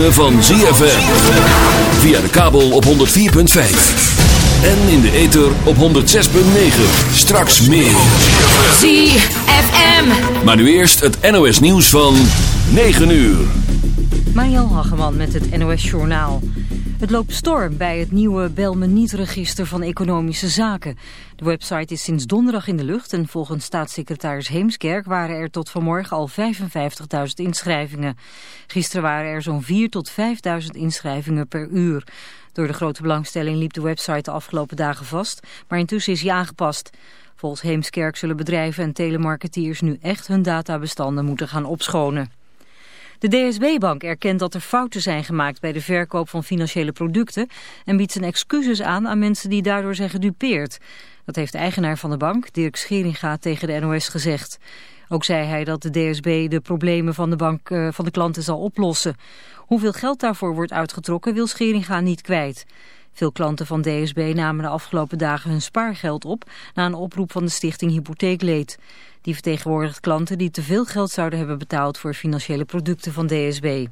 ritme van ZFM. Via de kabel op 104.5. En in de ether op 106.9. Straks meer. ZFM. Maar nu eerst het NOS nieuws van 9 uur. Mariel Hageman met het NOS Journaal. Het loopt storm bij het nieuwe Belmeniet-register van Economische Zaken. De website is sinds donderdag in de lucht en volgens staatssecretaris Heemskerk waren er tot vanmorgen al 55.000 inschrijvingen. Gisteren waren er zo'n 4.000 tot 5.000 inschrijvingen per uur. Door de grote belangstelling liep de website de afgelopen dagen vast, maar intussen is hij aangepast. Volgens Heemskerk zullen bedrijven en telemarketeers nu echt hun databestanden moeten gaan opschonen. De DSB-bank erkent dat er fouten zijn gemaakt bij de verkoop van financiële producten en biedt zijn excuses aan aan mensen die daardoor zijn gedupeerd. Dat heeft de eigenaar van de bank, Dirk Scheringa, tegen de NOS gezegd. Ook zei hij dat de DSB de problemen van de bank uh, van de klanten zal oplossen. Hoeveel geld daarvoor wordt uitgetrokken wil Scheringa niet kwijt. Veel klanten van DSB namen de afgelopen dagen hun spaargeld op na een oproep van de stichting Hypotheekleed. Die vertegenwoordigt klanten die te veel geld zouden hebben betaald voor financiële producten van DSB.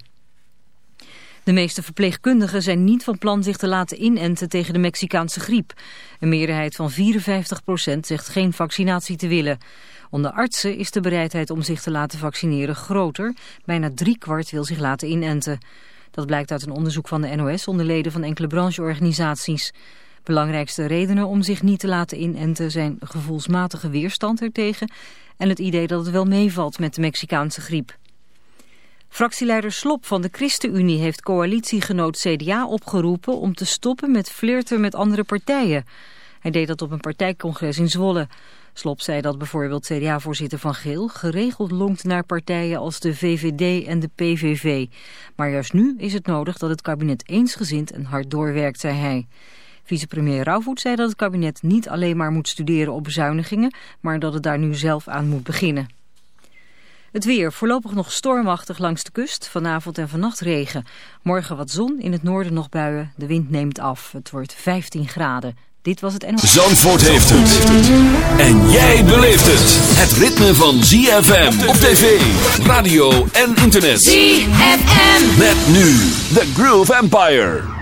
De meeste verpleegkundigen zijn niet van plan zich te laten inenten tegen de Mexicaanse griep. Een meerderheid van 54% zegt geen vaccinatie te willen. Onder artsen is de bereidheid om zich te laten vaccineren groter. Bijna driekwart wil zich laten inenten. Dat blijkt uit een onderzoek van de NOS onder leden van enkele brancheorganisaties. Belangrijkste redenen om zich niet te laten inenten zijn gevoelsmatige weerstand ertegen en het idee dat het wel meevalt met de Mexicaanse griep. Fractieleider Slop van de ChristenUnie heeft coalitiegenoot CDA opgeroepen om te stoppen met flirten met andere partijen. Hij deed dat op een partijcongres in Zwolle. Slop zei dat bijvoorbeeld CDA-voorzitter Van Geel geregeld longt naar partijen als de VVD en de PVV. Maar juist nu is het nodig dat het kabinet eensgezind en hard doorwerkt, zei hij. Vicepremier Rauwvoet zei dat het kabinet niet alleen maar moet studeren op bezuinigingen, maar dat het daar nu zelf aan moet beginnen. Het weer, voorlopig nog stormachtig langs de kust, vanavond en vannacht regen. Morgen wat zon, in het noorden nog buien, de wind neemt af. Het wordt 15 graden. Dit was het NOS. Zandvoort heeft het. En jij beleeft het. Het ritme van ZFM op tv, radio en internet. ZFM. Met nu The Groove Empire.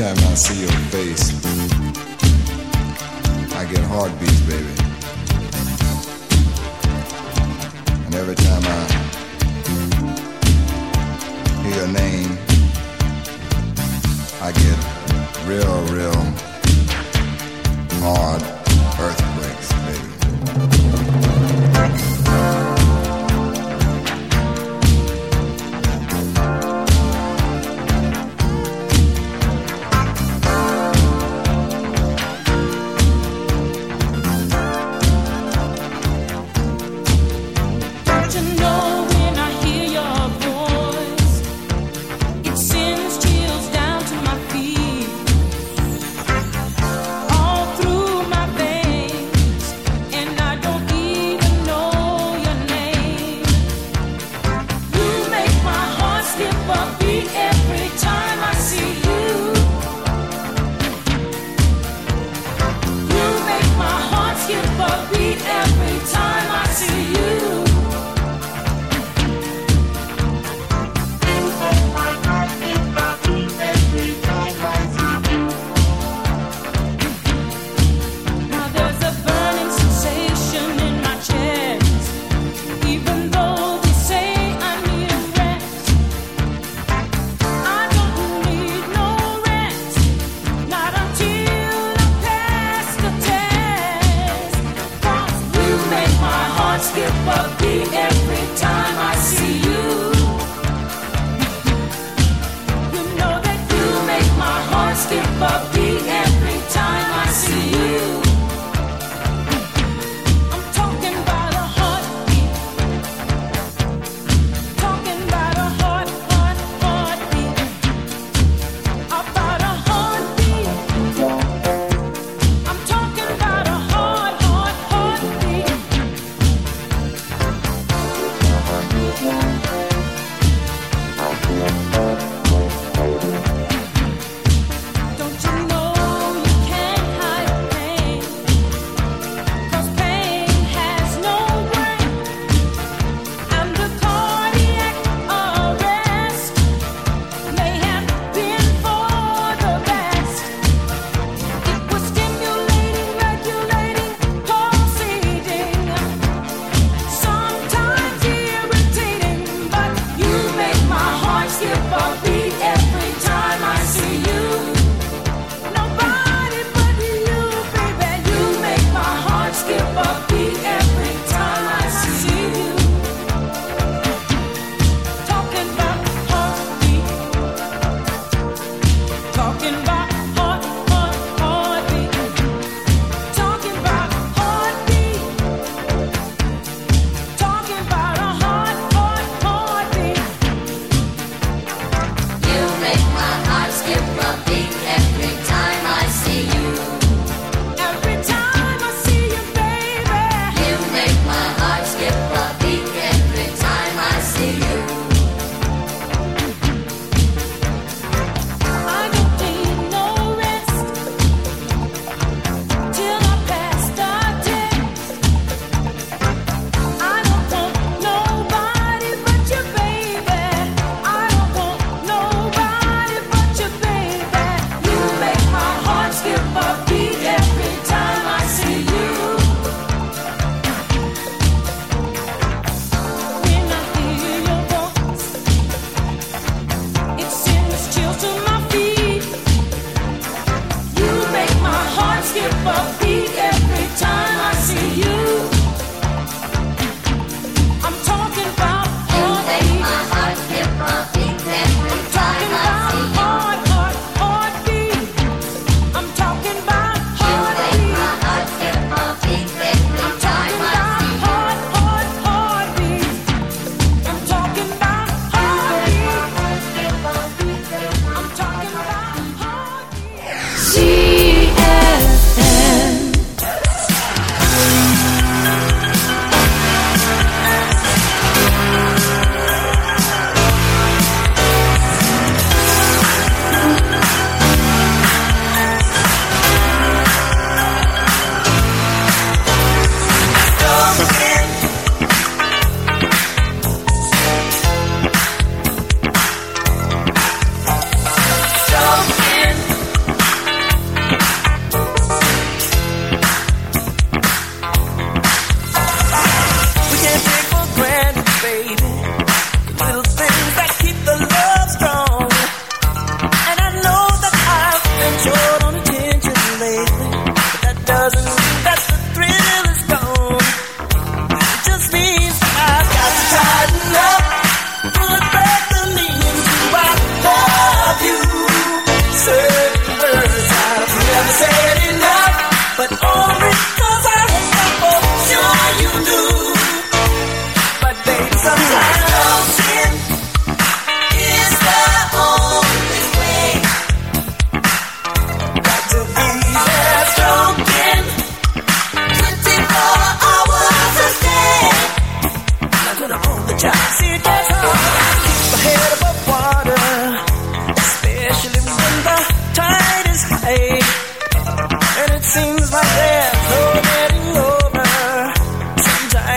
Time I see your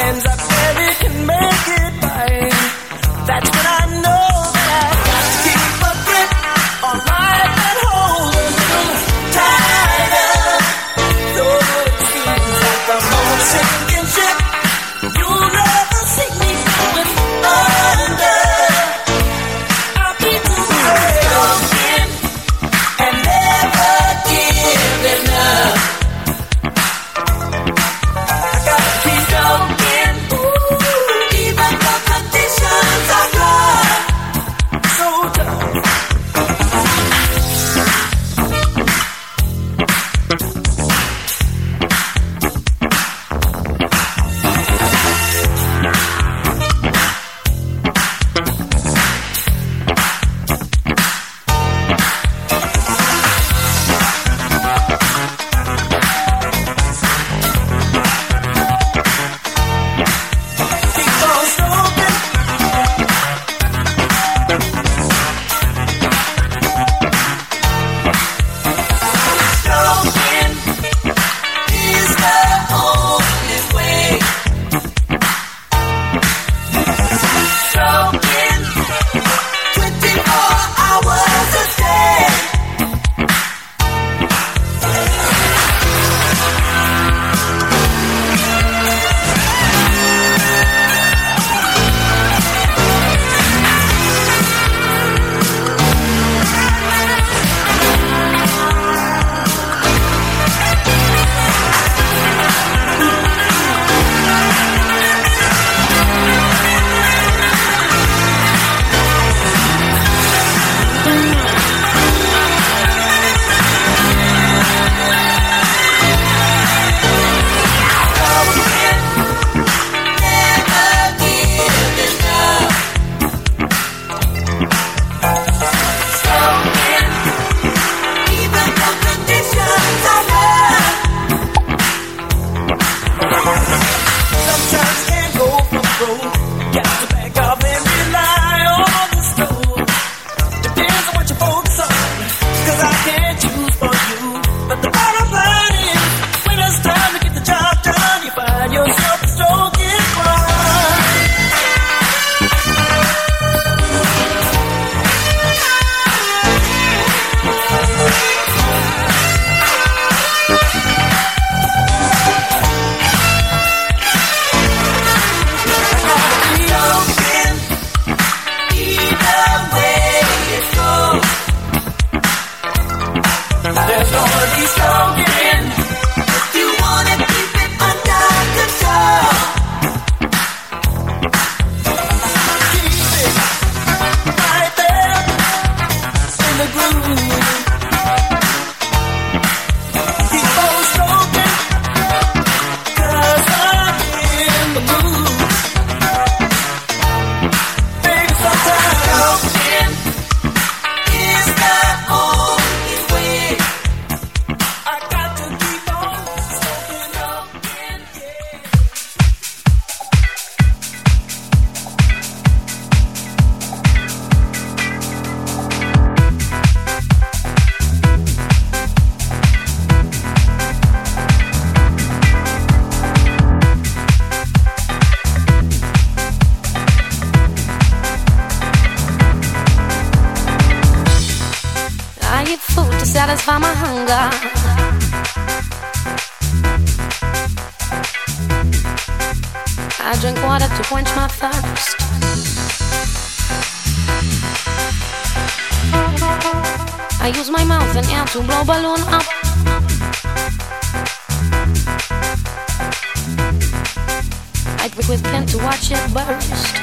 hands satisfy my hunger. I drink water to quench my thirst. I use my mouth and air to blow balloon up. I drink with pen to watch it burst.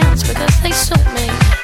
pants because they suit me.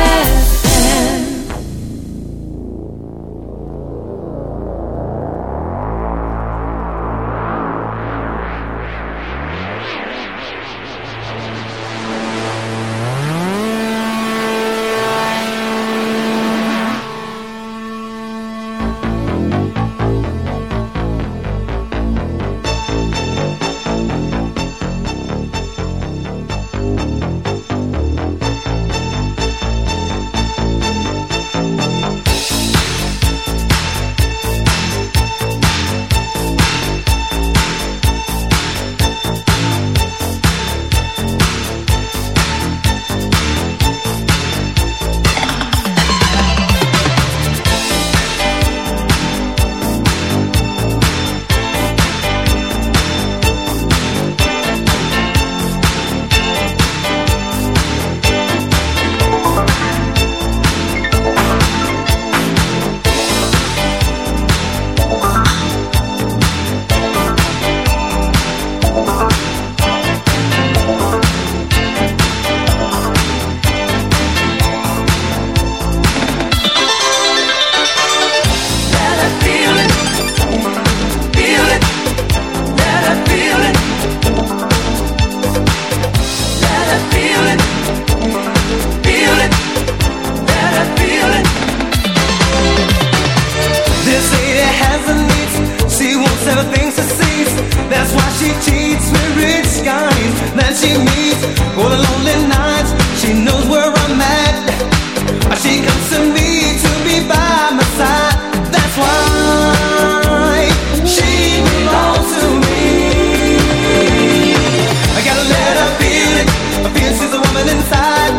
I'm feeling. I feel she's a woman inside.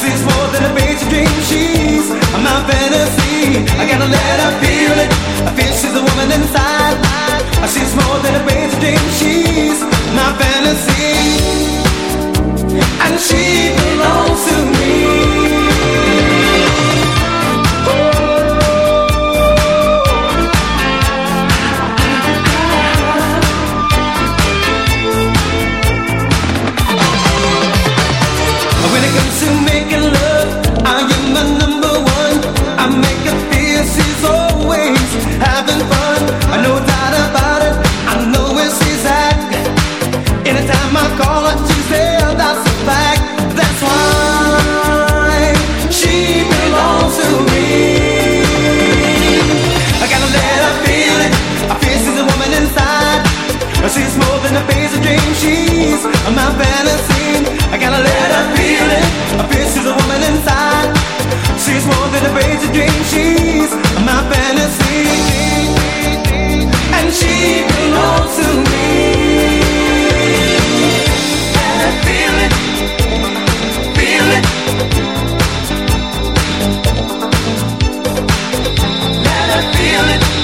She's more than a basic dream. She's my fantasy. I gotta let her feel it. I feel she's a woman inside. She's more than a. She's my fantasy. And she belongs to me. my fantasy. I gotta let her feel it. I feel she's a woman inside. She's more than a crazy dream. She's my fantasy, and she belongs to me. Feel it, feel it. Let her feel it.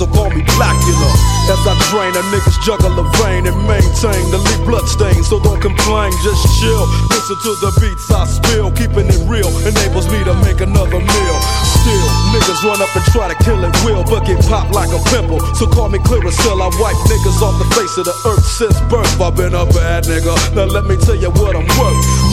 So call me Blackula. As I drain a niggas jugular vein and maintain the lead blood stain. So don't complain, just chill. Listen to the beats I spill. Keeping it real enables me to make another meal. Still, niggas run up and try to kill it will, but get popped like a pimple. So call me Clearasil. I wipe niggas off the face of the earth since birth. I've been a bad nigga. Now let me tell you what I'm worth.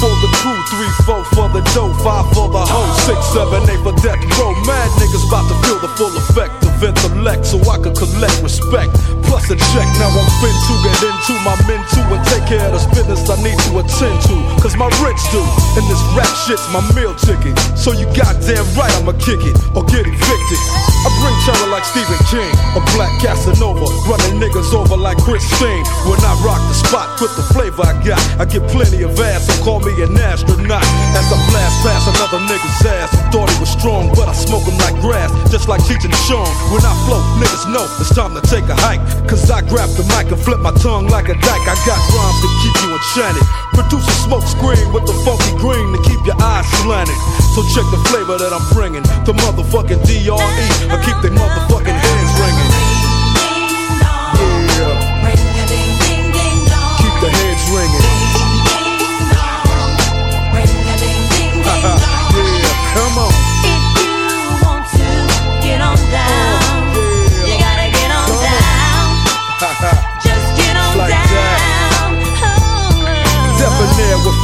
For the crew, three, four for the dough, five for the hoe, six, seven, eight for death row. Mad niggas about to feel the full effect of intellect, so I can collect respect. Plus a check, now I'm fin to get into my men too and take care of this business I need to attend to. Cause my rich do, and this rap shit's my meal ticket. So you goddamn right I'ma kick it or get evicted. I bring terror like King, a black Casanova, running niggas over like Christine. When I rock the spot with the flavor I got, I get plenty of ass, so call me an astronaut. As I blast past another nigga's ass, thought he was strong, but I smoke him like grass, just like teaching Sean. When I flow, niggas know it's time to take a hike. Cause I grab the mic and flip my tongue like a dyke. I got rhymes to keep you enchanted. Produce a smoke screen with the funky green to keep your eyes slanted. So check the flavor that I'm bringing. The motherfucking DRE. I keep they motherfucking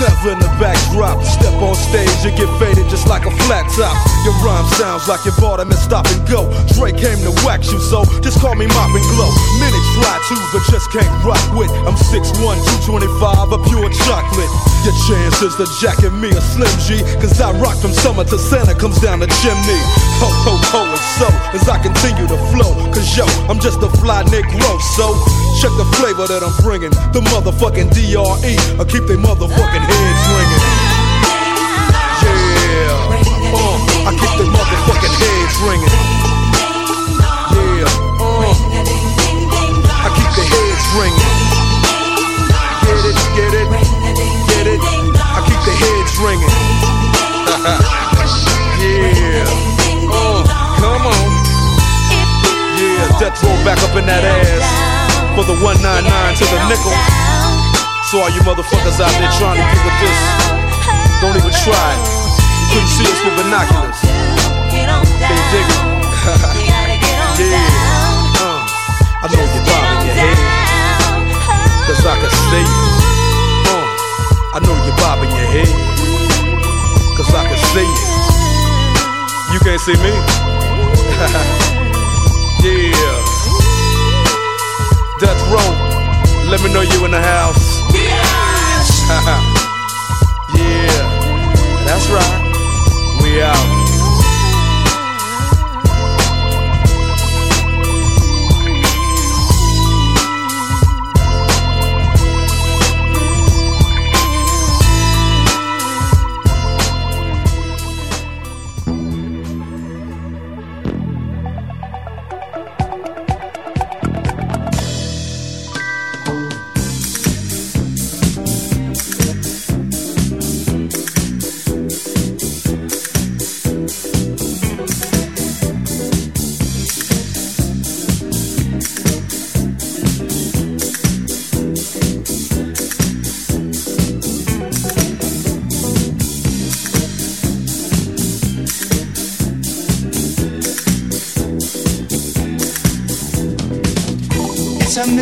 never in the backdrop. Step on stage, you get faded just like a flat top. Your rhyme sounds like you bought 'em and stop and go. Dre came to wax you, so just call me Mop and Glow. Minutes fly too, but just can't rock with. I'm 6'1, 225, a pure chocolate. Your chances to jacket me a Slim G, cause I rock from summer to Santa comes down the chimney. Ho, ho, ho, and so as I continue to flow, cause yo, I'm just a fly Negro, so check the flavor that I'm bringing. The motherfucking DRE, I keep they motherfucking heads ringing. Yeah, uh, I keep they motherfucking heads ringing. Yeah, uh, I keep the heads ringing. Get it, get it, get it. I keep the heads ringing. yeah, uh, come on. Yeah, Death Row back up in that ass for the 199 to the nickel. So all you motherfuckers out there trying to get with this, don't even try it. You couldn't see us with binoculars. You dig it? yeah. Uh, I know you're bobbing your head, cause I can see you. Uh, I know you're bobbing your head, cause I can see you. You can't see me? yeah. Death Row, let me know you in the house. yeah, that's right. We out.